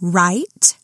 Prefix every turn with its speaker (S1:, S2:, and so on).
S1: right?